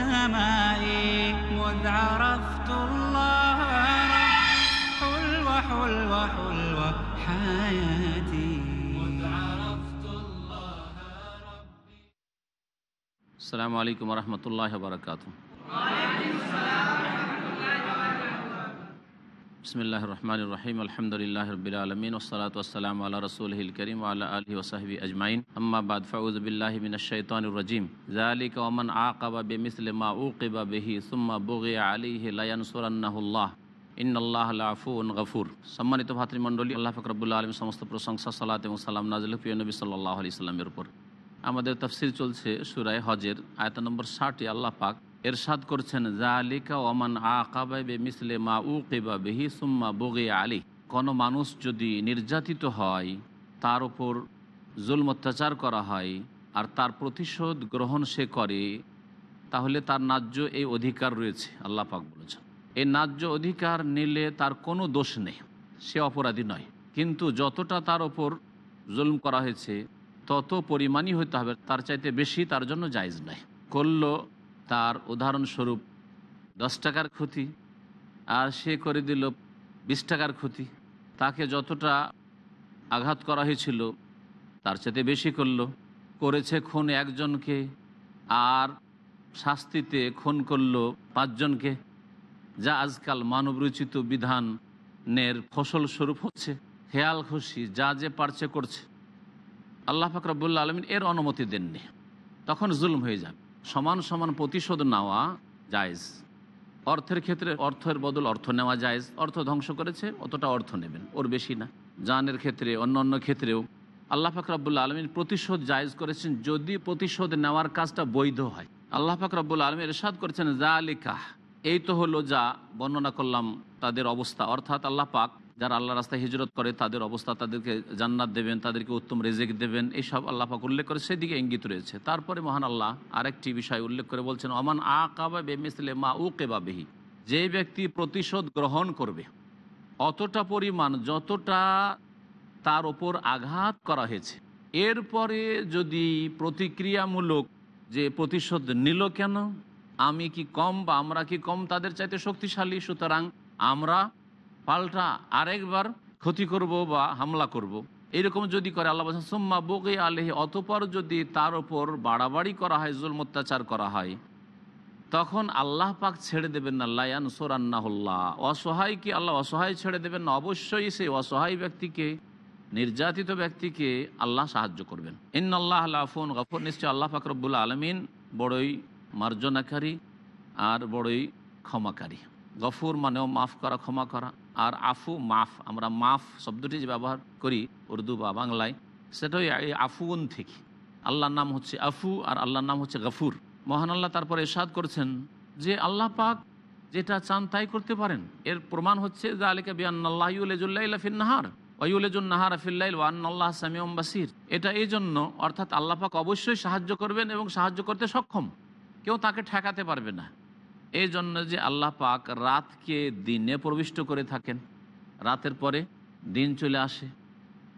سمائي مذ عرفت الله حلو حلو حلو حياتي. السلام عليكم ورحمة الله وبركاته. وعليكم السلام. বিসমিল্লাহ রহমান রহিম আলহামদুলিল্লাহ রবিল আলমিন ওসলাত ওসালাম আল্লাহ রসুল হিল করিম আল্লাহ আলহি ওসাহবি আজমাইন আম্মাবাদ ফাউজবিল্লাহ মিনশানজিম জালিক ওমন আকাবা বে মিসলিমা উকিবা বেহি সুম্মা বুগে আলিহি লায়ানসুরান্নাহুল্লাহ ইন্নআল্লাহফুন গফুর সম্মানিত ভাতৃমণ্ডলী আল্লাহ ফকরবুল্লা আলম সমস্ত প্রশংসা সালাত এবং সালাম নাজিল প্রিয় নবী সাল্লাহ আলি সাল্লামের উপর। আমাদের তফসিল চলছে সুরায় হজের, আয়তা নম্বর ষাটে আল্লাহ পাক এরশাদ করছেন যা জালিকা ওমান আকাবে মিসলে মা উকিবা বেহি সুম্মা বগে আলী। কোনো মানুষ যদি নির্যাতিত হয়, তার উপর জুলম অত্যাচার করা হয় আর তার প্রতিশোধ গ্রহণ সে করে, তাহলে তার ন্যায্য এই অধিকার রয়েছে, আল্লাহ পাক বলেছেন। এই ন্যায্য অধিকার নিলে তার কোনো দোষ নেই, সে অপরাধী নয়। কিন্তু যতটা তার ওপর জুলম করা হয়েছে, তত পরিমাণই হতে হবে, তার চাইতে বেশি তার জন্য জায়জ নয়। করল তার উদাহরণস্বরূপ, দশ টাকার ক্ষতি আর সে করে দিল বিশ টাকার ক্ষতি তাকে যতটা আঘাত করা হয়েছিল, তার চাইতে বেশি করল। করেছে খুন একজনকে, আর শাস্তিতে খুন করল পাঁচজনকে, যা আজকাল মানবরচিত বিধানের ফসল স্বরূপ হচ্ছে। খেয়াল খুশি, যা যে পারছে করছে। আল্লাহ ফাকরাবুল্লা আলমিন এর অনুমতি দেননি। তখন জুলম হয়ে যাবে। সমান সমান প্রতিশোধ নেওয়া জায়জ। অর্থের ক্ষেত্রে অর্থের বদল অর্থ নেওয়া জায়জ। অর্থ ধ্বংস করেছে, অতটা অর্থ নেবেন, ওর বেশি না। জানের ক্ষেত্রে অন্য অন্য ক্ষেত্রেও। আল্লাহ ফাকরাবুল্লা আলমিন প্রতিশোধ জায়জ করেছেন যদি প্রতিশোধ নেওয়ার কাজটা বৈধ হয়। আল্লাহ ফাকরাবুল্লা আলমী এরশাদ করেছেন জা আলিকাহ এই তো হলো যা বর্ণনা করলাম তাদের অবস্থা। অর্থাৎ আল্লাহ পাক যারা আল্লাহ রাস্তায় হিজরত করে, তাদের অবস্থা তাদেরকে জান্নাত দেবেন, তাদেরকে উত্তম রেজেক দেবেন এইসব আল্লাহ পাক উল্লেখ করে সেদিকে ইঙ্গিত রয়েছে। তারপরে মহান আল্লাহ আরেকটি বিষয় উল্লেখ করে বলছেন অমান আ কাবা বেমিসলে মা উ কেবা বেহি যে ব্যক্তি প্রতিশোধ গ্রহণ করবে, অতটা পরিমাণ যতটা তার ওপর আঘাত করা হয়েছে, এরপরে যদি প্রতিক্রিয়ামূলক যে প্রতিশোধ নিল কেন? আমি কি কম বা আমরা কি কম তাদের চাইতে শক্তিশালী? সুতরাং আমরা পাল্টা আরেকবার ক্ষতি করব বা হামলা করব। এইরকম যদি করে আল্লাহ সোম্মা বগে আলেহি অতপর যদি তার ওপর বাড়াবাড়ি করা হয় জুল অত্যাচার করা হয়, তখন আল্লাহ পাক ছেড়ে দেবেন না লায়ান সোরান্নাহুল্লাহ অসহায় কি আল্লাহ অসহায় ছেড়ে দেবেন না? অবশ্যই সেই অসহায় ব্যক্তিকে, নির্যাতিত ব্যক্তিকে আল্লাহ সাহায্য করবেন। ইন আল্লাহ আল্লাহন গফর নিশ্চয় আল্লাহ ফাকরবুল্লা আলমিন বড়ই মার্জনাকারী আর বড়ই ক্ষমাকারী। গফুর মানেও মাফ করা, ক্ষমা করা। আর আফু, মাফ। আমরা মাফ শব্দটি যে ব্যবহার করি উর্দু বা বাংলায়, সেটাই এই আফুন থেকে। আল্লাহর নাম হচ্ছে আফু আর আল্লাহর নাম হচ্ছে গফুর। মহান আল্লাহ তারপরে এরশাদ করছেন যে আল্লাহ পাক যেটা চান তাই করতে পারেন। এর প্রমাণ হচ্ছে যে আলিকা বিয়ান্নাল্লাহুল্লাহ ফিন্নাহার ওয়ুলেজুন নাহার। আফিল্লাইল ওয়ান্নাল্লাহ সামিউম বাসির। এটা এই জন্য অর্থাৎ আল্লাহ পাক অবশ্যই সাহায্য করবেন এবং সাহায্য করতে সক্ষম। কেউ তাকে ঠেকাতে পারবে না। এই জন্য যে আল্লাহ পাক রাতকে দিনে প্রবিষ্ট করে থাকেন। রাতের পরে দিন চলে আসে।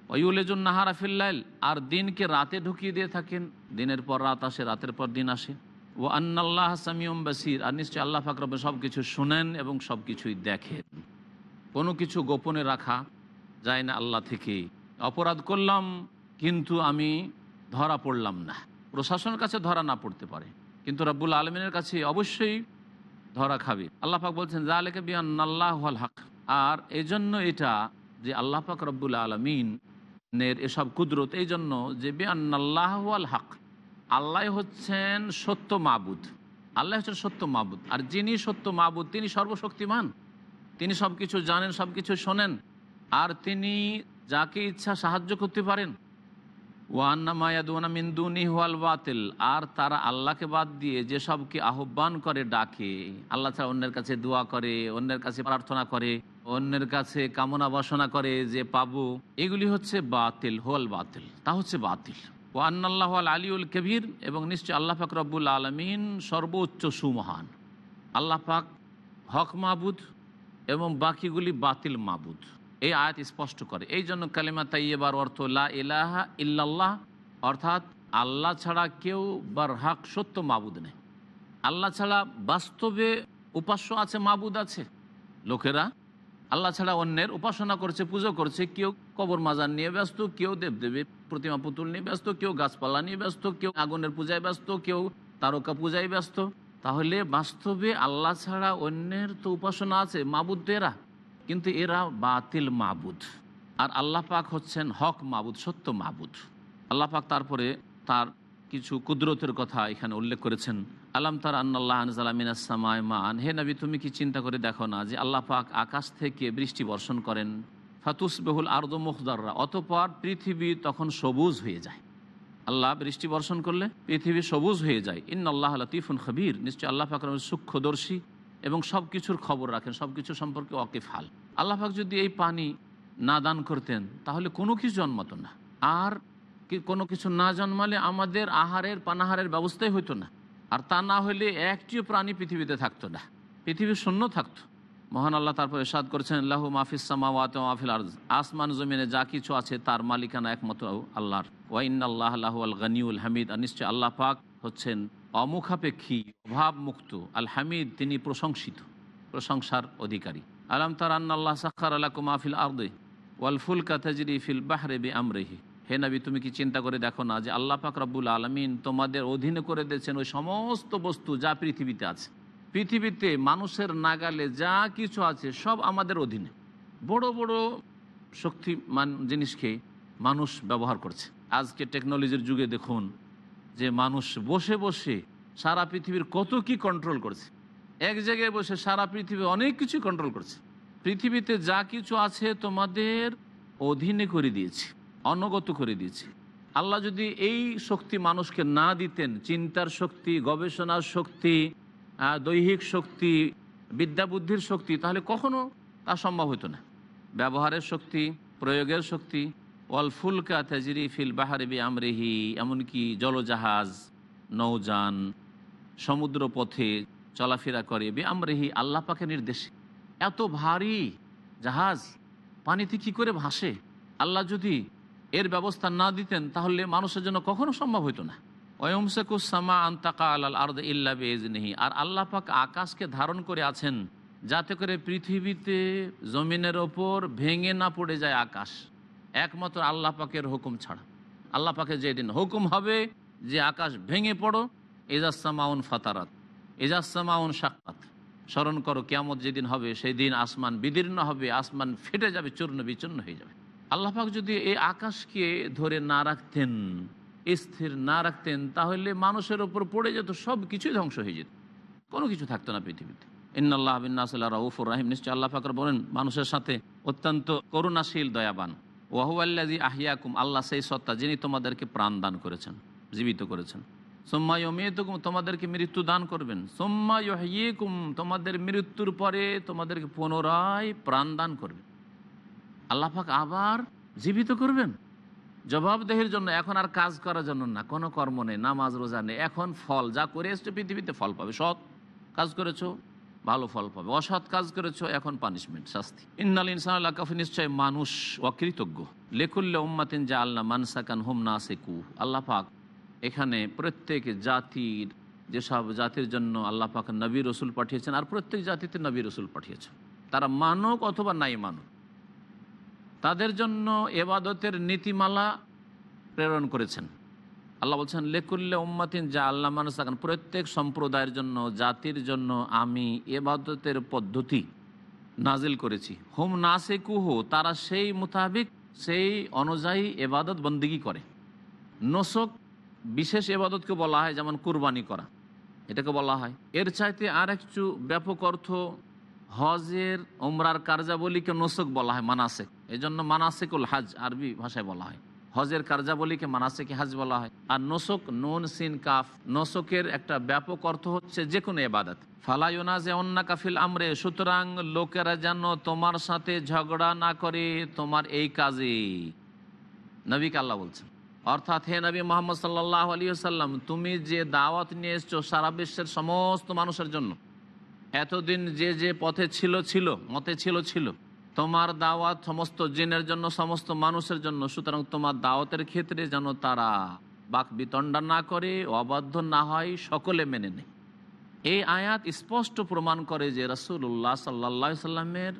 ওয়ুলেজুন নাহার আফিল্লাইল আর দিনকে রাতে ঢুকিয়ে দিয়ে থাকেন। দিনের পর রাত আসে, রাতের পর দিন আসে। ও আন্নাল্লাহ সামিউম বাসির, আর নিশ্চয়ই আল্লাহ ফাকরবে সব কিছু শুনেন এবং সব কিছুই দেখেন। কোনো কিছু গোপনে রাখা যায় না আল্লাহ থেকে। অপরাধ করলাম, কিন্তু আমি ধরা পড়লাম না। প্রশাসনের কাছে ধরা না পড়তে পারে। কিন্তু রাব্বুল আলমিনের কাছে অবশ্যই ধরা খাবে। আল্লাহ পাক বলছেন যা লেখে বিয়ান আল্লাহ হক। আর এই জন্য এটা যে আল্লাহ পাক রব্বুল আলমিনের এসব কুদরত এই জন্য যে বিয়ান আল্লাহ হক, আল্লাহ হচ্ছেন সত্য মাবুদ। আল্লাহ হচ্ছেন সত্য মাবুদ। আর যিনি সত্য মাবুদ, তিনি সর্বশক্তিমান। তিনি সব কিছু জানেন সব কিছু শোনেন। আর তিনি যাকে ইচ্ছা সাহায্য করতে পারেন বাতিল। আর তারা আল্লাহকে বাদ দিয়ে যেসবকে আহ্বান করে, ডাকে, আল্লাহ ছাড়া অন্যের কাছে দোয়া করে, অন্যের কাছে প্রার্থনা করে, অন্যের কাছে কামনা বাসনা করে যে পাবো, এগুলি হচ্ছে বাতিল, হোয়াল বাতিল। তা হচ্ছে বাতিল। ও আন্নাল্লাহ আল আলিউল কবির, এবং নিশ্চয় আল্লাহ পাক রব্বুল আলমিন সর্বোচ্চ সুমহান। আল্লাহ পাক হক মাহবুদ এবং বাকিগুলি বাতিল মাবুদ। এই আয়াত স্পষ্ট করে। এই জন্য কালিমা তাইয়েবার অর্থ লা ইলাহা ইল্লাল্লাহ, অর্থাৎ আল্লাহ ছাড়া কেউ বারহাক সত্য মাবুদ নেই। আল্লাহ ছাড়া বাস্তবে উপাস্য আছে, মাবুদ আছে। লোকেরা আল্লাহ ছাড়া অন্যের উপাসনা করছে, পুজো করছে, কেউ কবর মাজার নিয়ে ব্যস্ত, কেউ দেবদেবী প্রতিমা পুতুল নিয়ে ব্যস্ত, কেউ গাছপালা নিয়ে ব্যস্ত, কেউ আগুনের পূজায় ব্যস্ত, কেউ তারকা পূজায় ব্যস্ত। তাহলে বাস্তবে আল্লাহ ছাড়া অন্যের তো উপাসনা আছে মাবুদেরা কিন্তু এরা বাতিল মাবুদ। আর আল্লাহ পাক হচ্ছেন হক মাবুদ, সত্য মাবুদ। আল্লাহ পাক তারপরে তার কিছু কুদরতের কথা এখানে উল্লেখ করেছেন। আলাম তার আন্নাল্লাহ আনজালামিনাসামায় মান হে নবী, তুমি কি চিন্তা করে দেখো না যে আল্লাহ পাক আকাশ থেকে বৃষ্টি বর্ষণ করেন? ফাতুস বেহুল আর্দ মুখদাররা। অতপর পৃথিবী তখন সবুজ হয়ে যায়। আল্লাহ বৃষ্টি বর্ষণ করলে পৃথিবী সবুজ হয়ে যায়। ইন আল্লাহ লতিফুন খবির। নিশ্চয় আল্লাহ পাক সূক্ষ্মদর্শী। এবং সব কিছুর খবর রাখেন সব কিছু সম্পর্কে অকিফ হাল। আল্লাহ পাক যদি এই পানি না দান করতেন, তাহলে কোনো কিছু জন্মাতো না। আর কি- কোনো কিছু না জন্মালে আমাদের আহারের, পানাহারের ব্যবস্থাই হতো না। আর তা না হলে একটিও প্রাণী পৃথিবীতে থাকতো না। পৃথিবী শূন্য থাকতো। মহান আল্লাহ তারপর এরশাদ করেছেন আল্লাহ মাহফিস সামাওয়াত আরজ আসমান জমিনে যা কিছু আছে তার মালিকানা একমাত্র আল্লাহর। ওয়াইন আল্লাহ আল্লাহ আল গনিউল হামিদ। আর নিশ্চয় আল্লাহ পাক হচ্ছেন অমুখাপেক্ষী অভাব মুক্ত আল হামিদ তিনি প্রশংসিত, প্রশংসার অধিকারী। আলাম তার আন্নাল্লাহ সাক্ষার আল্লাহ মাহফিল আর্দে, ওয়াল ফুলকা তাজরি ফিল বাহরে বি আমরেহি হে নবী, তুমি কি চিন্তা করে দেখো না যে আল্লাহ পাক রব্বুল আলমিন তোমাদের অধীনে করে দিয়েছেন ওই সমস্ত বস্তু যা পৃথিবীতে আছে? পৃথিবীতে মানুষের নাগালে যা কিছু আছে সব আমাদের অধীনে। বড় বড় শক্তিমান জিনিসকে মানুষ ব্যবহার করছে। আজকে টেকনোলজির যুগে দেখুন যে মানুষ বসে বসে সারা পৃথিবীর কত কি কন্ট্রোল করছে। এক জায়গায় বসে সারা পৃথিবী অনেক কিছু কন্ট্রোল করছে। পৃথিবীতে যা কিছু আছে তোমাদের অধীনে করে দিয়েছে, অনগত করে দিয়েছে। আল্লাহ যদি এই শক্তি মানুষকে না দিতেন, চিন্তার শক্তি, গবেষণার শক্তি দৈহিক শক্তি, বিদ্যা বুদ্ধির শক্তি, তাহলে কখনো তা সম্ভব হতো না। ব্যবহারের শক্তি, প্রয়োগের শক্তি ওয়াল ফুলকা তাজরি ফিল বাহারে বি আমরেহি এমনকি জলজাহাজ, নৌযান সমুদ্র পথে চলাফেরা করে বে আমরেহি আল্লাহ পাকে নির্দেশে। এত ভারী জাহাজ, পানিতে কি করে ভাসে? আল্লাহ যদি এর ব্যবস্থা না দিতেন, তাহলে মানুষের জন্য কখনো সম্ভব হতো না। ওয়মসেকুসামা আন্তাকা আল আর্দ ইল্লা বেজনেহি আর আল্লাহ পাক আকাশকে ধারণ করে আছেন, যাতে করে পৃথিবীতে জমিনের ওপর ভেঙে না পড়ে যায় আকাশ। একমাত্র আল্লাহ পাকের হুকুম ছাড়া। আল্লাহ পাকে যেদিন হুকুম হবে যে আকাশ ভেঙে পড়ো এজাসামাউন ফাতারাত এজাসামাউন সাক্ষাৎ স্মরণ করো কেমত যেদিন হবে, সেই দিন আসমান বিদীর্ণ হবে, আসমান ফেটে যাবে, চূর্ণ বিচূর্ণ হয়ে যাবে। আল্লাহ পাক যদি এই আকাশকে ধরে না রাখতেন, স্থির না রাখতেন, তাহলে মানুষের ওপর পড়ে যেত সব কিছুই ধ্বংস হয়ে যেত। কোনো কিছু থাকতো না পৃথিবীতে। ইন্নআল্লাহ বিন্নাসল্লাহ রাউফুর রাহিম। নিশ্চয় আল্লাহ ফাকর বলেন, মানুষের সাথে অত্যন্ত করুণাশীল, দয়াবান। ওয়াহুয়াল্লাজি আহিয়াকুম আল্লাহ সেই সত্তা যিনি তোমাদেরকে প্রাণ দান করেছেন, জীবিত করেছেন। সোম্মা ইয়মিয়তুকুম তোমাদেরকে মৃত্যু দান করবেন। সোম্মা ইয়হিয়েকুম তোমাদের মৃত্যুর পরে তোমাদেরকে পুনরায় প্রাণ দান করবেন। আল্লাহ পাক আবার জীবিত করবেন। জবাবদেহির জন্য এখন আর কাজ করার জন্য না, কোনো কর্ম নেই, নামাজ, রোজা নেই। এখন ফল যা করে এসছো পৃথিবীতে ফল পাবে, সৎ কাজ করেছ। ভালো ফল পাবে। অসৎ কাজ করেছ, এখন পানিশমেন্ট শাস্তি। ইন্নাল ইনসান আল্লাহ কাফি নিশ্চয় মানুষ অকৃতজ্ঞ। লেখুল্লে উম্মাতিন যা আল্লাহ মানসাকান হুম না সেকু আল্লাহ পাক এখানে প্রত্যেক জাতির, যেসব জাতির জন্য আল্লাহ পাক নবী রসুল পাঠিয়েছেন, আর প্রত্যেক জাতিতে নবী রসুল পাঠিয়েছেন। তারা মানক অথবা নাই মানক। তাদের জন্য এবাদতের নীতিমালা প্রেরণ করেছেন। আল্লাহ বলছেন, লেকুল্লে উম্মাতিন, যা আল্লাহ মানুষ থাকেন প্রত্যেক সম্প্রদায়ের জন্য, জাতির জন্য আমি এবাদতের পদ্ধতি নাজিল করেছি। হোম না সে কুহু তারা সেই মোতাবিক সেই অনুযায়ী এবাদত বন্দিগি করে। নসক বিশেষ এবাদতকে বলা হয়, যেমন কুরবানি করা। এটাকে বলা হয়। এর চাইতে আর একটু ব্যাপক অর্থ, হজের ওমরার কার্যাবলীকে নসক বলা হয়, মানাসেক। এই জন্য মানাসেকুল হাজ, আরবি ভাষায় বলা হয়। হজের কার্যাবলীকে মানাসেকে হাজ বলা হয়। আর নোসক, নুন, সিন, কাফ, নোসকের একটা ব্যাপক অর্থ হচ্ছে যে কোনো এবাদত ফালায়ুনা যে অন্য কাফিল আমরে, সুতরাং লোকেরা যেন তোমার সাথে ঝগড়া না করে তোমার এই কাজে নবীকে আল্লাহ বলছেন। অর্থাৎ হে নবী মোহাম্মদ সাল্লাহ আলী সাল্লাম তুমি যে দাওয়াত নিয়ে এসছো সারা বিশ্বের সমস্ত মানুষের জন্য, এতদিন যে যে পথে ছিল ছিল, মতে ছিল ছিল তোমার দাওয়াত সমস্ত জিনের জন্য, সমস্ত মানুষের জন্য, সুতরাং তোমার দাওয়াতের ক্ষেত্রে যেন তারা বাক বিতণ্ডা না করে, অবাধ্য না হয়, সকলে মেনে নেয়। এই আয়াত স্পষ্ট প্রমাণ করে যে রসুল্লাহ সাল্লা সাল্লামের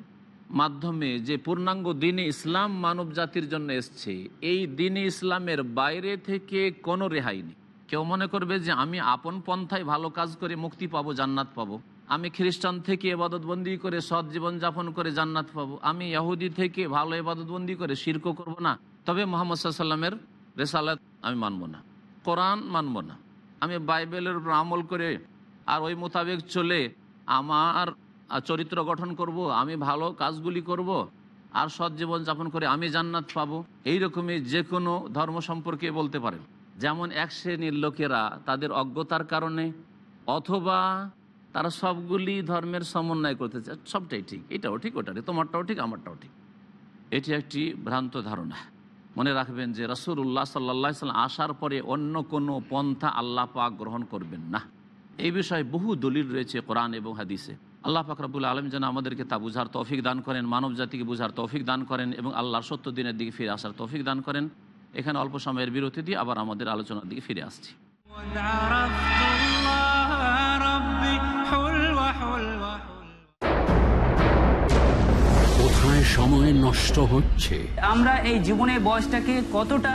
মাধ্যমে যে পূর্ণাঙ্গ দিনে ইসলাম মানব জাতির জন্য এসছে, এই দিনে ইসলামের বাইরে থেকে কোনো রেহাই নেই। কেউ মনে করবে যে আমি আপন পন্থায় ভালো কাজ করে মুক্তি পাবো, জান্নাত পাবো। আমি খ্রিস্টান থেকে এবাদতবন্দি করে সৎ জীবন যাপন করে জান্নাত পাবো। আমি ইহুদি থেকে ভালো এবাদতবন্দি করে শির্ক করব না। তবে মোহাম্মদ সাল্লামের রেসালাত আমি মানব না। কোরআন মানব না। আমি বাইবেলের উপর আমল করে আর ওই মোতাবেক চলে আমার চরিত্র গঠন করব, আমি ভালো কাজগুলি করব আর সৎ জীবন যাপন করে আমি জান্নাত পাবো। এইরকমই যে কোনো ধর্ম সম্পর্কে বলতে পারেন। যেমন এক শ্রেণির লোকেরা তাদের অজ্ঞতার কারণে অথবা তারা সবগুলি ধর্মের সমন্বয় করতে চায়। সবটাই ঠিক। এটাও ঠিক ওটা ঠিক, তোমারটাও ঠিক, আমারটাও ঠিক। এটি একটি ভ্রান্ত ধারণা। মনে রাখবেন যে রসুল্লাহ সাল্লাহ সাল্লাম আসার পরে অন্য কোনো পন্থা আল্লাহ পাক গ্রহণ করবেন না। এই বিষয়ে বহু দলিল রয়েছে কোরআন এবং হাদিসে। আল্লাহ ফাকরাবুল আলম যেন আমাদেরকে তা বুঝার তৌফিক দান করেন মানব জাতিকে বুঝার তৌফিক দান করেন এবং আল্লাহর সত্য দিনের দিকে ফিরে আসার তৌফিক দান করেন। এখানে অল্প সময়ের বিরতি দিয়ে আবার আমাদের আলোচনার দিকে ফিরে আসছি। ربي حلوة حلوة حلوة কোথায় সময় নষ্ট হচ্ছে আমরা এই জীবনের বয়সটাকে কতটা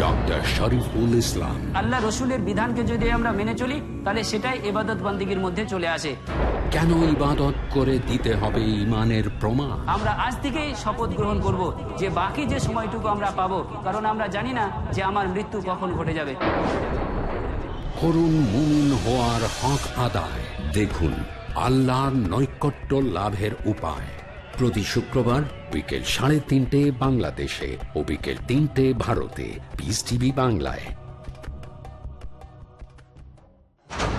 ডক্টর শরীফুল ইসলাম। আল্লাহ রসুলের বিধানকে যদি আমরা মেনে চলি তাহলে সেটাই এবাদত বান্দিগির মধ্যে চলে আসে। কেন ইবাদত করে দিতে হবে ইমানের প্রমাণ? আমরা আজ থেকেই শপথ গ্রহণ করব যে বাকি যে সময়টুকু আমরা পাবো কারণ আমরা জানি না যে আমার মৃত্যু কখন ঘটে যাবে। করুন মুমিন হওয়ার হক আদায়। দেখুন আল্লাহর নৈকট্য লাভের উপায়। প্রতি শুক্রবার বিকেল সাড়ে তিনটে বাংলাদেশে ও বিকেল তিনটে ভারতে। পিস টিভি বাংলায়।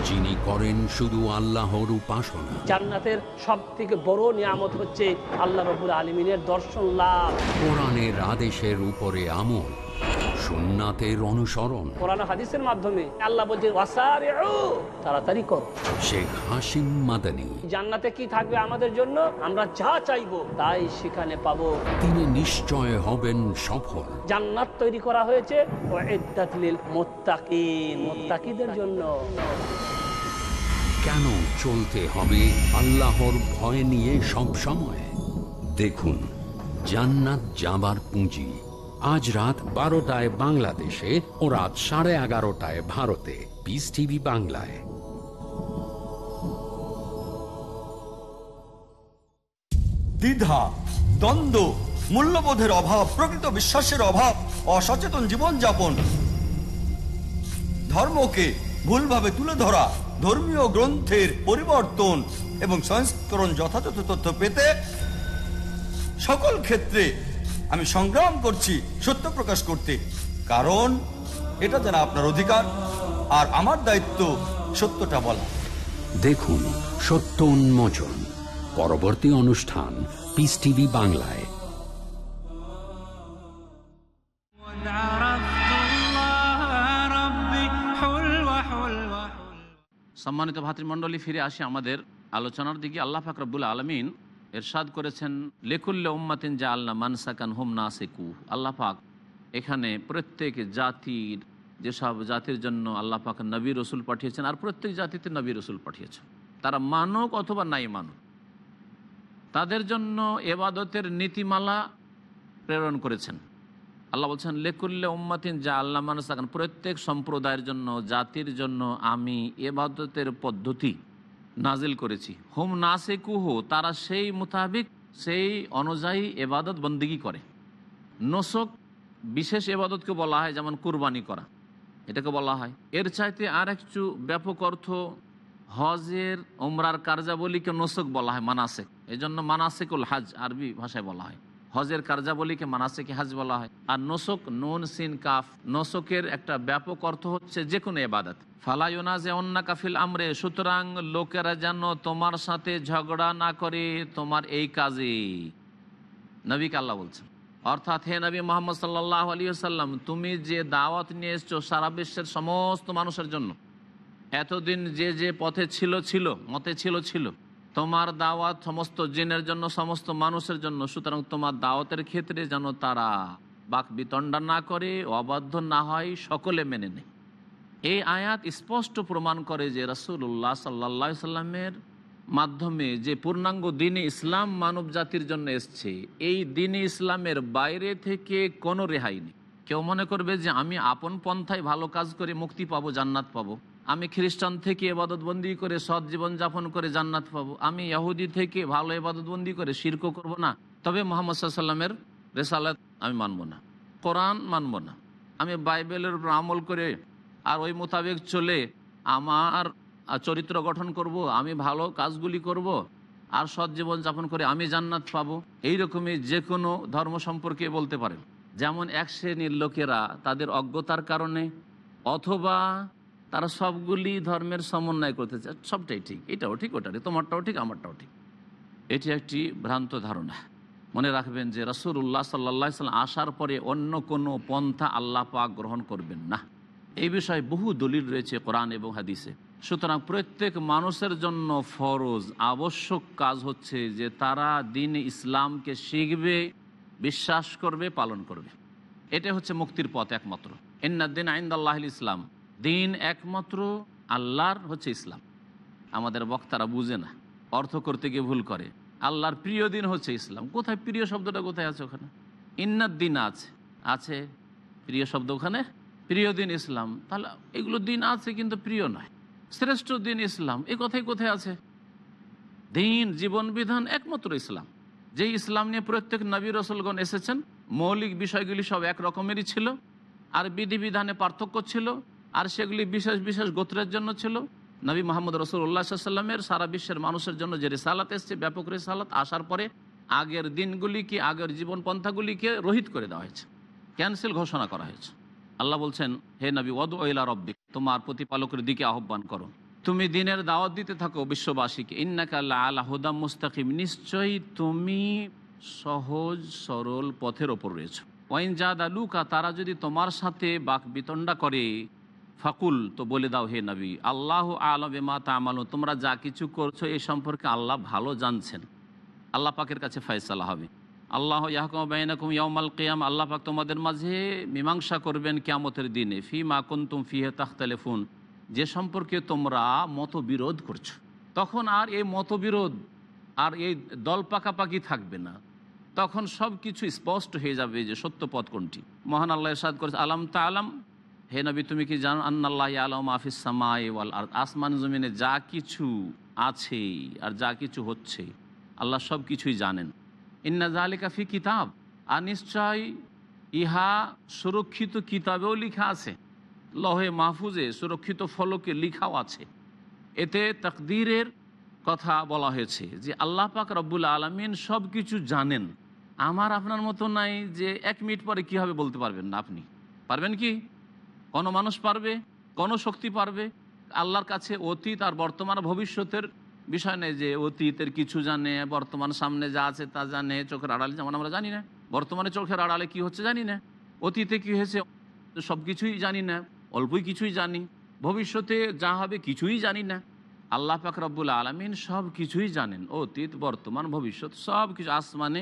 যিনি করেন শুধু আল্লাহর উপাসনা। জান্নাতের সব থেকে বড় নিয়ামত হচ্ছে আল্লাহ রবুল আলমিনের দর্শন লাভ। কোরআনের আদেশের উপরে আমল। সুন্নাতের অনুসরণ। কোরআন হাদিসের মাধ্যমে আল্লাহ বলছে "ওয়াসারি'ু", তাড়াতাড়ি করো। শেখ হাসিম মাদানী। জান্নাতে কি থাকবে আমাদের জন্য? আমরা যা চাইব তাই সেখানে পাবো। তিনি নিশ্চয় হবেন সফল। জান্নাত তৈরি করা হয়েছে ওয়াইদ্দাত লিল মুত্তাকিন মুত্তাকিদের জন্য। কেন চলতে হবে আল্লাহর ভয় নিয়ে সব সময়? দেখুন জান্নাত যাবার পুঁজি। আজ রাত বারোটায় বাংলাদেশে ও রাত সাড়ে এগারোটায় ভারতে। পিস টিভি বাংলায়। দ্বিধা, দ্বন্দ্ব, মূল্যবোধের অভাব, প্রকৃত বিশ্বাসের অভাব, অসচেতন জীবনযাপন। ধর্মকে ভুলভাবে তুলে ধরা, ধর্মীয় গ্রন্থের পরিবর্তন এবং সংস্করণ যথাযথ তথ্য পেতে সকল ক্ষেত্রে আমি সংগ্রাম করছি সত্য প্রকাশ করতে। কারণ এটা যেন আপনার অধিকার আর আমার দায়িত্ব সত্যটা বলা। দেখুন সত্য উন্মোচন পরবর্তী অনুষ্ঠান পিস টিভি বাংলায়। সম্মানিত ভাতৃমণ্ডলী ফিরে আসে আমাদের আলোচনার দিকে। আল্লাহ ফাকরাবুল আলমিন এরশাদ করেছেন, লেকুল্লে উম্মাতিন জা আল্লাহ মানসাকান হুম না সেকু আল্লাহ পাক এখানে প্রত্যেক জাতির, যেসব জাতির জন্য আল্লাহ পাক নবী রসুল পাঠিয়েছেন, আর প্রত্যেক জাতিতে নবী রসুল পাঠিয়েছেন। তারা মানক অথবা নাই মানক। তাদের জন্য এবাদতের নীতিমালা প্রেরণ করেছেন। আল্লাহ বলছেন, লেকুল্লে উম্মাতিন যা আল্লাহ মানুষ প্রত্যেক সম্প্রদায়ের জন্য, জাতির জন্য আমি এবাদতের পদ্ধতি নাজিল করেছি। হোম না সে কুহো তারা সেই মোতাবিক, সেই অনুযায়ী এবাদত বন্দিগি করে। নসক বিশেষ এবাদতকে বলা হয় যেমন কুরবানি করা। এটাকে বলা হয়। এর চাইতে আর একটু ব্যাপক অর্থ হজের ওমরার কার্যাবলীকে নসক বলা হয়, মানাসেক। এই জন্য মানাসেকুল হাজ আরবি ভাষায় বলা হয়। হজের কার্যাবলীকে মানাসেকে হাজ বলা হয়। আর নসক, নুন, সিন, কাফ, নসকের একটা ব্যাপক অর্থ হচ্ছে যে কোনো এবাদত ফালাইনা যে অন্না কাফিল আমরে, সুতরাং লোকেরা যেন তোমার সাথে ঝগড়া না করে তোমার এই কাজে নবীকে আল্লাহ বলছেন। অর্থাৎ হে নবী মোহাম্মদ সাল্লাহ আলী সাল্লাম তুমি যে দাওয়াত নিয়ে এসছো সারা বিশ্বের সমস্ত মানুষের জন্য, এতদিন যে যে পথে ছিল ছিল, মতে ছিল ছিল তোমার দাওয়াত সমস্ত জিনের জন্য, সমস্ত মানুষের জন্য। সুতরাং তোমার দাওয়াতের ক্ষেত্রে যেন তারা বাক বিতণ্ডা না করে, অবাধ্য না হয়, সকলে মেনে নেয়। এই আয়াত স্পষ্ট প্রমাণ করে যে রসুল্লাহ সাল্লা সাল্লামের মাধ্যমে যে পূর্ণাঙ্গ দিনে ইসলাম মানব জাতির জন্য এসছে, এই দিনে ইসলামের বাইরে থেকে কোনো রেহাই নেই। কেউ মনে করবে যে আমি আপন পন্থায় ভালো কাজ করে মুক্তি পাবো, জান্নাত পাবো। আমি খ্রিস্টান থেকে এবাদতবন্দি করে সৎ জীবন যাপন করে জান্নাত পাবো। আমি ইহুদি থেকে ভালো এবাদতবন্দি করে শির্ক করব না। তবে মোহাম্মদ সাল্লামের রেসালাত আমি মানব না। কোরআন মানব না। আমি বাইবেলের উপর আমল করে আর ওই মোতাবেক চলে আমার চরিত্র গঠন করব, আমি ভালো কাজগুলি করব আর সৎ জীবন যাপন করে আমি জান্নাত পাবো। এইরকমই যে কোনো ধর্ম সম্পর্কে বলতে পারেন। যেমন এক শ্রেণির লোকেরা তাদের অজ্ঞতার কারণে অথবা তারা সবগুলি ধর্মের সমন্বয় করতে চায়। সবটাই ঠিক। এটাও ঠিক ওটাই তোমারটাও ঠিক, আমারটাও ঠিক। এটি একটি ভ্রান্ত ধারণা। মনে রাখবেন যে রসুল্লাহ সাল্লা সাল্লাম আসার পরে অন্য কোনো পন্থা আল্লাহ পাক গ্রহণ করবেন না। এই বিষয়ে বহু দলিল রয়েছে কোরআন এবং হাদিসে। সুতরাং প্রত্যেক মানুষের জন্য ফরজ, আবশ্যক কাজ হচ্ছে যে তারা দিন ইসলামকে শিখবে, বিশ্বাস করবে, পালন করবে। এটা হচ্ছে মুক্তির পথ একমাত্র। এন্নাদ্দিন আইন্দ আল্লাহ ইসলাম। দিন একমাত্র আল্লাহর হচ্ছে ইসলাম। আমাদের বক্তারা বুঝে না, অর্থ করতে গিয়ে ভুল করে। আল্লাহর প্রিয় দিন হচ্ছে ইসলাম। কোথায় প্রিয় শব্দটা কোথায় আছে ওখানে? ইন্নার দিন আছে। আছে প্রিয় শব্দ ওখানে? প্রিয় দিন ইসলাম। তাহলে এগুলো দিন আছে কিন্তু প্রিয় নয়। শ্রেষ্ঠ দিন ইসলাম, এ কথাই কোথায় আছে? দিন, জীবন, বিধান একমাত্র ইসলাম। যে ইসলাম নিয়ে প্রত্যেক নবী রসুলগণ এসেছেন, মৌলিক বিষয়গুলি সব এক রকমেরই ছিল। আর বিধিবিধানে পার্থক্য ছিল। আর সেগুলি বিশেষ বিশেষ গোত্রের জন্য ছিল। নবী মোহাম্মদ রসুল্লাহ সাল্লামের সারা বিশ্বের মানুষের জন্য যে রেসালাত এসছে, ব্যাপক রেসালাত, আসার পরে আগের দিনগুলিকে, আগের জীবন পন্থাগুলিকে রহিত করে দেওয়া হয়েছে। ক্যান্সেল ঘোষণা করা হয়েছে। আল্লাহ বলছেন, হে নবী ওদ ওইলা রব্বি তোমার প্রতিপালকের দিকে আহ্বান করো। তুমি দিনের দাওয়াত দিতে থাকো বিশ্ববাসীকে। ইন্নাকা আল্লাহ হুদাম মুস্তাকিম, নিশ্চয়ই তুমি সহজ, সরল পথের ওপর রয়েছ। ওয়াইন জাদ আলুকা তারা যদি তোমার সাথে বাক বিতণ্ডা করে ফাকুল, তো বলে দাও, হে নবী, আল্লাহ আলমে মা তামালো তোমরা যা কিছু করছ এই সম্পর্কে আল্লাহ ভালো জানছেন। আল্লাহ পাকের কাছে ফয়সালা হবে। আল্লাহ ইয়াহকুম বাইনাকুম ইয়ামাল কেয়াম, আল্লাহ পাক তোমাদের মাঝে মীমাংসা করবেন কিয়ামতের দিনে। ফি মা কুন্তুম ফিহে তাখতালেফুন, যে সম্পর্কে তোমরা মতবিরোধ করছ। তখন আর এই মতবিরোধ আর এই দল পাকাপাকি থাকবে না। তখন সব কিছু স্পষ্ট হয়ে যাবে যে সত্য পথ কোনটি। মহান আল্লাহ ইরশাদ করেছে আলাম তা আলাম হে নবী, তুমি কি জানো আন্নাল্লাহ আলম আফিস সামাই ওয়াল আর আসমান জমিনে যা কিছু আছে আর যা কিছু হচ্ছে, আল্লাহ সব কিছুই জানেন। ইন্না জালিকা ফি কিতাব। আর নিশ্চয় ইহা সুরক্ষিত কিতাবেও লিখা আছে। লহে মাহফুজে সুরক্ষিত ফলকে লিখাও আছে। এতে তকদিরের কথা বলা হয়েছে যে আল্লাহ পাক রব্বুল আলমিন সব কিছু জানেন। আমার আপনার মতো নাই যে এক মিনিট পরে কি হবে বলতে পারবেন না আপনি? পারবেন কি? কোনো মানুষ পারবে কোনো শক্তি পারবে। আল্লাহর কাছে অতীত আর বর্তমান ভবিষ্যতের বিষয় নেই যে অতীতের কিছু জানে, বর্তমান সামনে যা আছে তা জানে, চোখের আড়ালে যেমন আমরা জানি না। বর্তমানে চোখের আড়ালে কি হচ্ছে জানি না। অতীতে কি হয়েছে সব কিছুই জানি না, অল্পই কিছুই জানি। ভবিষ্যতে যা হবে কিছুই জানি না। আল্লাহ পাক রব্বুল আলমিন সব কিছুই জানেন। অতীত, বর্তমান, ভবিষ্যৎ সব কিছু আসমানে,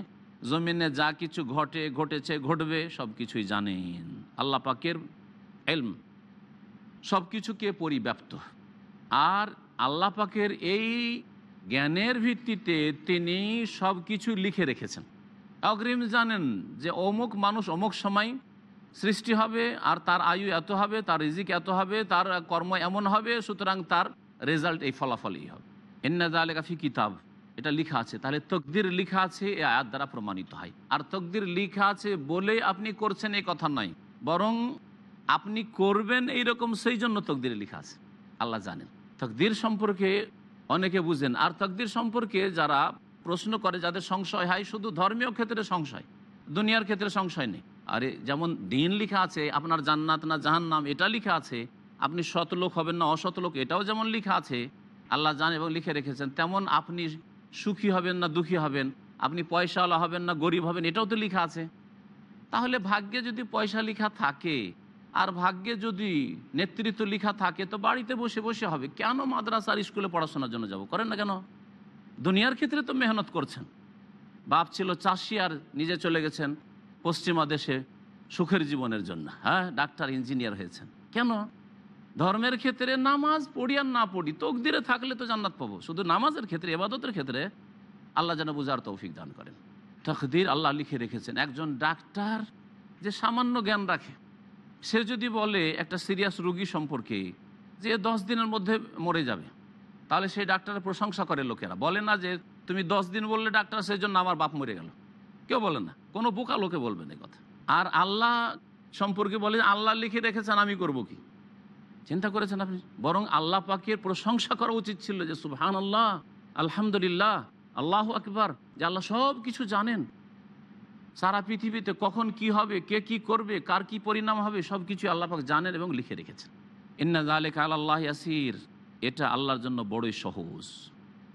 জমিনে যা কিছু ঘটে, ঘটেছে, ঘটবে সব কিছুই জানেন। আল্লাহ পাকের এলম সব কিছুকে পরিব্যাপ্ত। আর আল্লাহ পাকের এই জ্ঞানের ভিত্তিতে তিনি সব কিছু লিখে রেখেছেন। অগ্রিম জানেন যে অমুক মানুষ অমুক সময় সৃষ্টি হবে, আর তার আয়ু এত হবে, তার রিজিক এত হবে, তার কর্ম এমন হবে, সুতরাং তার রেজাল্ট এই ফলাফলই হবে। এন্নাদা আলেকাফি কিতাব, এটা লিখা আছে। তাহলে তকদির লিখা আছে এ আয়াত দ্বারা প্রমাণিত হয়। আর তকদির লিখা আছে বলে আপনি করছেন এই কথা নয়, বরং আপনি করবেন এই রকম সেই জন্য তকদিরে লেখা আছে। আল্লাহ জানেন। তকদির সম্পর্কে অনেকে বুঝেন। আর তকদির সম্পর্কে যারা প্রশ্ন করে, যাদের সংশয় হয়, শুধু ধর্মীয় ক্ষেত্রে সংশয়। দুনিয়ার ক্ষেত্রে সংশয় নেই। আরে, যেমন দিন লেখা আছে, আপনার জান্নাত না জাহান্নাম, এটা লেখা আছে, আপনি সৎ লোক হবেন না অসৎ লোক, এটাও যেমন লেখা আছে, আল্লাহ জান এবং লিখে রেখেছেন, তেমন আপনি সুখী হবেন না দুঃখী হবেন, আপনি পয়সাওয়ালা হবেন না গরিব হবেন, এটাও তো লেখা আছে। তাহলে ভাগ্যে যদি পয়সা লেখা থাকে আর ভাগ্যে যদি নেতৃত্ব লেখা থাকে, তো বাড়িতে বসে বসে হবে। কেন মাদ্রাসার স্কুলে পড়াশোনার জন্য যাব? করেন না কেন? দুনিয়ার ক্ষেত্রে তো মেহনত করছেন। বাপ ছিল চাষি আর নিজে চলে গেছেন পশ্চিমা দেশে সুখের জীবনের জন্য। হ্যাঁ ডাক্তার, ইঞ্জিনিয়ার হয়েছেন। কেন? ধর্মের ক্ষেত্রে নামাজ পড়ি আর না পড়ি, তকদিরে থাকলে তো জান্নাত পাবো। শুধু নামাজের ক্ষেত্রে এবাদতের ক্ষেত্রে আল্লাহ যেন বুঝার তৌফিক দান করেন। তকদির আল্লাহ লিখে রেখেছেন। একজন ডাক্তার যে সামান্য জ্ঞান রাখে সে যদি বলে একটা সিরিয়াস রুগী সম্পর্কে যে দশ দিনের মধ্যে মরে যাবে, তাহলে সেই ডাক্তারের প্রশংসা করে লোকেরা। বলে না যে তুমি দশ দিন বললে ডাক্তার সেই জন্য আমার বাপ মরে গেল। কেউ বলে না। কোনো বোকা লোকে বলবেন এই কথা। আর আল্লাহ সম্পর্কে বলে, আল্লাহ লিখে রেখেছেন, আমি করব কি? চিন্তা করেছেন আপনি? বরং আল্লাহ পাকের প্রশংসা করা উচিত ছিল যে সুবহান আল্লাহ আলহামদুলিল্লাহ, আল্লাহ আকবার, যে আল্লাহ সব কিছু জানেন। সারা পৃথিবীতে কখন কি হবে, কে কি করবে, কার কি পরিণাম হবে সব কিছু আল্লাহ পাক জানেন এবং লিখে রেখেছেন। ইন্না জালেক আল্লাহ ইয়াসির। এটা আল্লাহর জন্য বড়ই সহজ।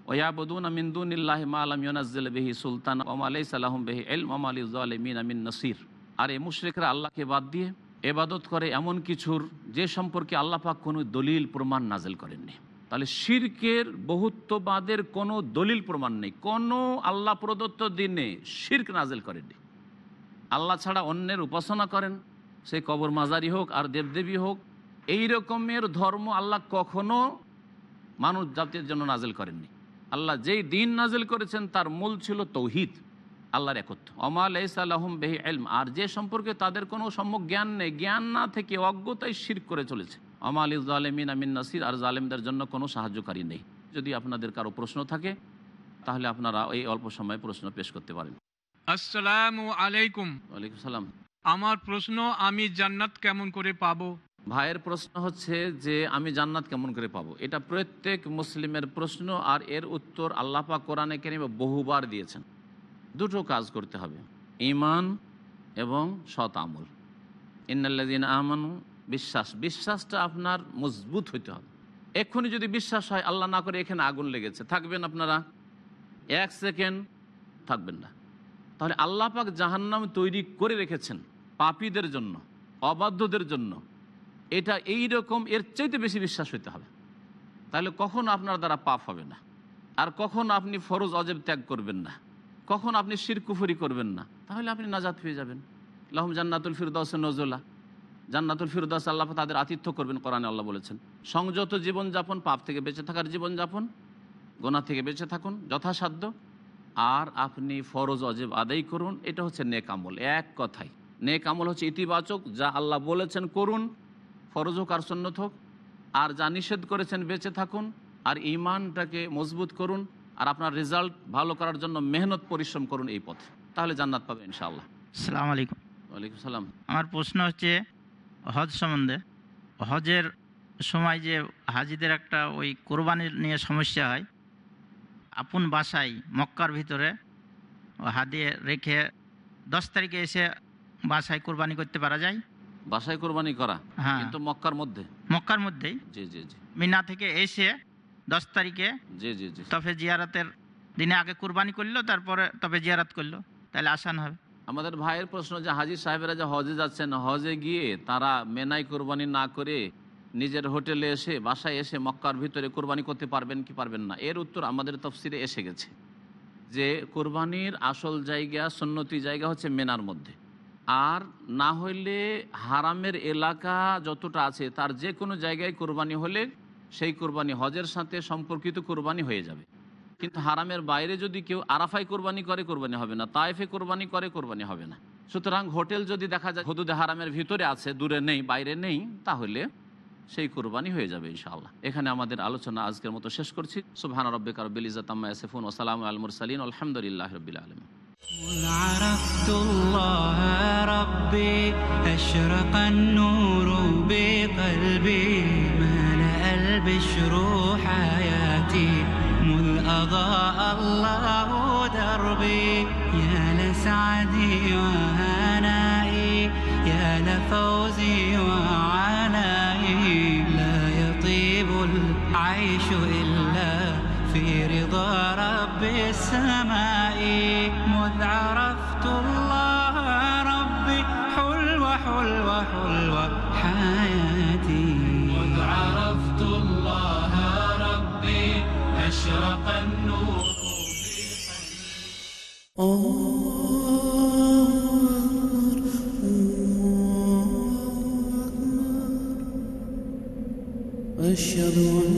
ওয়াবুদুন আমিন্দুনিল্লাহ মালাম ইউনাজ্জিল বেহি সুলতান ওমালাই সালাহম বেহি এল মামালি জালিমিন আমিন নসির। আর এই মুশরিকরা আল্লাহকে বাদ দিয়ে এবাদত করে এমন কিছুর যে সম্পর্কে আল্লাহ পাক কোনো দলিল প্রমাণ নাজেল করেননি। তাহলে শির্কের বহুত্ববাদের কোনো দলিল প্রমাণ নেই। কোনো আল্লাহ প্রদত্ত দিনে শির্ক নাজেল করেননি। আল্লাহ ছাড়া অন্যের উপাসনা করেন। সে কবর মাজারি হোক আর দেবদেবী হোক, এই রকমের ধর্ম আল্লাহ কখনো মানুষ জাতির জন্য নাজেল করেননি। আল্লাহ যেই দিন নাজেল করেছেন, তার মূল ছিল তৌহিদ, আল্লাহর একত্র অমাল আলহম বেহি এলম আর যে সম্পর্কে তাদের কোনো সম্যক জ্ঞান নেই, জ্ঞান না থেকে অজ্ঞতায় শির করে চলেছে। অমাল ইজালেমিন আমিন নাসির, আর জালেমদের জন্য কোনো সাহায্যকারী নেই। যদি আপনাদের কারও প্রশ্ন থাকে, তাহলে আপনারা এই অল্প সময়ে প্রশ্ন পেশ করতে পারেন। আসসালামু আলাইকুম। ওয়ালাইকুম সালাম। আমার প্রশ্ন আমি জান্নাত কেমন করে পাবো? ভাইয়ের প্রশ্ন হচ্ছে যে আমি জান্নাত কেমন করে পাবো? এটা প্রত্যেক মুসলিমের প্রশ্ন আর এর উত্তর আল্লাপা কোরআনে কেনিমে বহুবার দিয়েছেন। দুটো কাজ করতে হবে ইমান এবং সৎ আমল। ইন্নাল্লাদিন আমানু বিশ্বাস বিশ্বাসটা আপনার মজবুত হইতে হবে। এক্ষুনি যদি বিশ্বাস হয় আল্লাহ না করে এখানে আগুন লেগেছে। থাকবেন আপনারা? এক সেকেন্ড থাকবেন না। তাহলে আল্লাহ পাক জাহান্নাম তৈরি করে রেখেছেন পাপীদের জন্য, অবাধ্যদের জন্য। এটা এই রকম এর চাইতে বেশি বিশ্বাস হইতে হবে। তাহলে কখন আপনার দ্বারা পাপ হবে না। আর কখন আপনি ফরজ অজেব ত্যাগ করবেন না। কখন আপনি শিরকুফুরি করবেন না। তাহলে আপনি নাজাত পেয়ে যাবেন। লাহম জান্নাতুল ফিরদাস নজলা। জান্নাতুল ফিরদাস আল্লাহ তাদের আতিথ্য করবেন, কোরআনে আল্লাহ বলেছেন। সংযত জীবনযাপন, পাপ থেকে বেঁচে থাকার জীবনযাপন, গোনা থেকে বেঁচে থাকুন, যথাসাধ্য। আর আপনি ফরজ অজেব আদায় করুন এটা হচ্ছে নেক আমল এক কথাই। নেক আমল হচ্ছে ইতিবাচক যা আল্লাহ বলেছেন করুন ফরজ হোক আর সন্ন্যত হোক আর যা নিষেধ করেছেন বেঁচে থাকুন আর ইমানটাকে মজবুত করুন আর আপনার রেজাল্ট ভালো করার জন্য মেহনত পরিশ্রম করুন এই পথে। তাহলে জান্নাত পাবে ইনশাআল্লাহ। সালাম আলাইকুম। ওয়ালাইকুম সালাম। আমার প্রশ্ন হচ্ছে হজ সম্বন্ধে। হজের সময় যে হাজিদের একটা ওই কোরবানির নিয়ে সমস্যা হয় আপন বাসায় মক্কার ভিতরে হাদিয়ে রেখে দশ তারিখে এসে বাসায় কোরবানি করতে পারা যায়। বাসায় কোরবানি করা? হ্যাঁ। কিন্তু মক্কার মধ্যে? মক্কার মধ্যেই। জি জি জি। মিনা থেকে এসে দশ তারিখে জি জি জি। তবে জিয়ারাতের দিনে আগে কোরবানি করল তারপরে তবে জিয়ারাত করল। তাহলে আসান হবে। আমাদের ভাইয়ের প্রশ্ন যে হাজির সাহেবেরা যে হজে যাচ্ছেন হজে গিয়ে তারা মেনাই কোরবানি না করে নিজের হোটেলে এসে, বাসায় এসে মক্কার ভিতরে কোরবানি করতে পারবেন কি পারবেন না? এর উত্তর আমাদের তফসিরে এসে গেছে যে, কোরবানির আসল জায়গা, সন্নতি জায়গা হচ্ছে মেনার মধ্যে। আর না হইলে হারামের এলাকা যতটা আছে, তার যে কোনো জায়গায় কোরবানি হলে সেই কোরবানি হজের সাথে সম্পর্কিত কোরবানি হয়ে যাবে। কিন্তু হারামের বাইরে যদি কেউ আরাফাই কোরবানি করে, কোরবানি হবে না। তাইফে কোরবানি করে, কোরবানি হবে না। সুতরাং হোটেল যদি দেখা যায়, হদুদে হারামের ভিতরে আছে, দূরে নেই, বাইরে নেই, তাহলে সেই কোরবানি হয়ে যাবে ইনশাআল্লাহ এখানে আমাদের আলোচনা আজকের মতো শেষ করছি সুবহান রব্বিকা রব্বিল ইজ্জাতি আম্মা ইয়াসিফুন ওয়া সালামু আলাল মুরসালিন আলহামদুলিল্লাহি রাব্বিল আলামিন مذ عرفت الله ربي أشرق النور بقلبي ملأ البشر حياتي مذ أضاء الله دربي يا لسعدي وهنائي يا لفوزي وعنائي رب السماء مذ عرفت الله ربي حلوة حلوة حلوة حياتي. مذ عرفت الله ربي أشرق النور. أشهد أن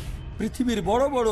পৃথিবীর বড় বড়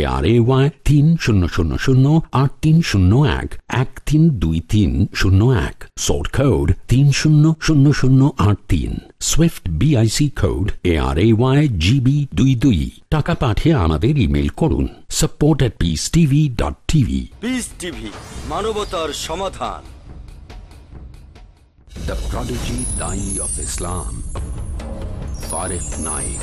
এ আর এ ওয়াই তিন শূন্য শূন্য শূন্য আট তিন শূন্য এক এক তিন দুই তিন শূন্য এক সোর্ট কোড তিন শূন্য শূন্য শূন্য আট তিন swift BIC code A R A Y GB দুই দুই। টাকা পাঠিয়ে আমাদের ইমেল করুন support at Peace TV dot TV Peace TV মানবতার সমাধান। The prodigy Dai of Islam, Farif Naik.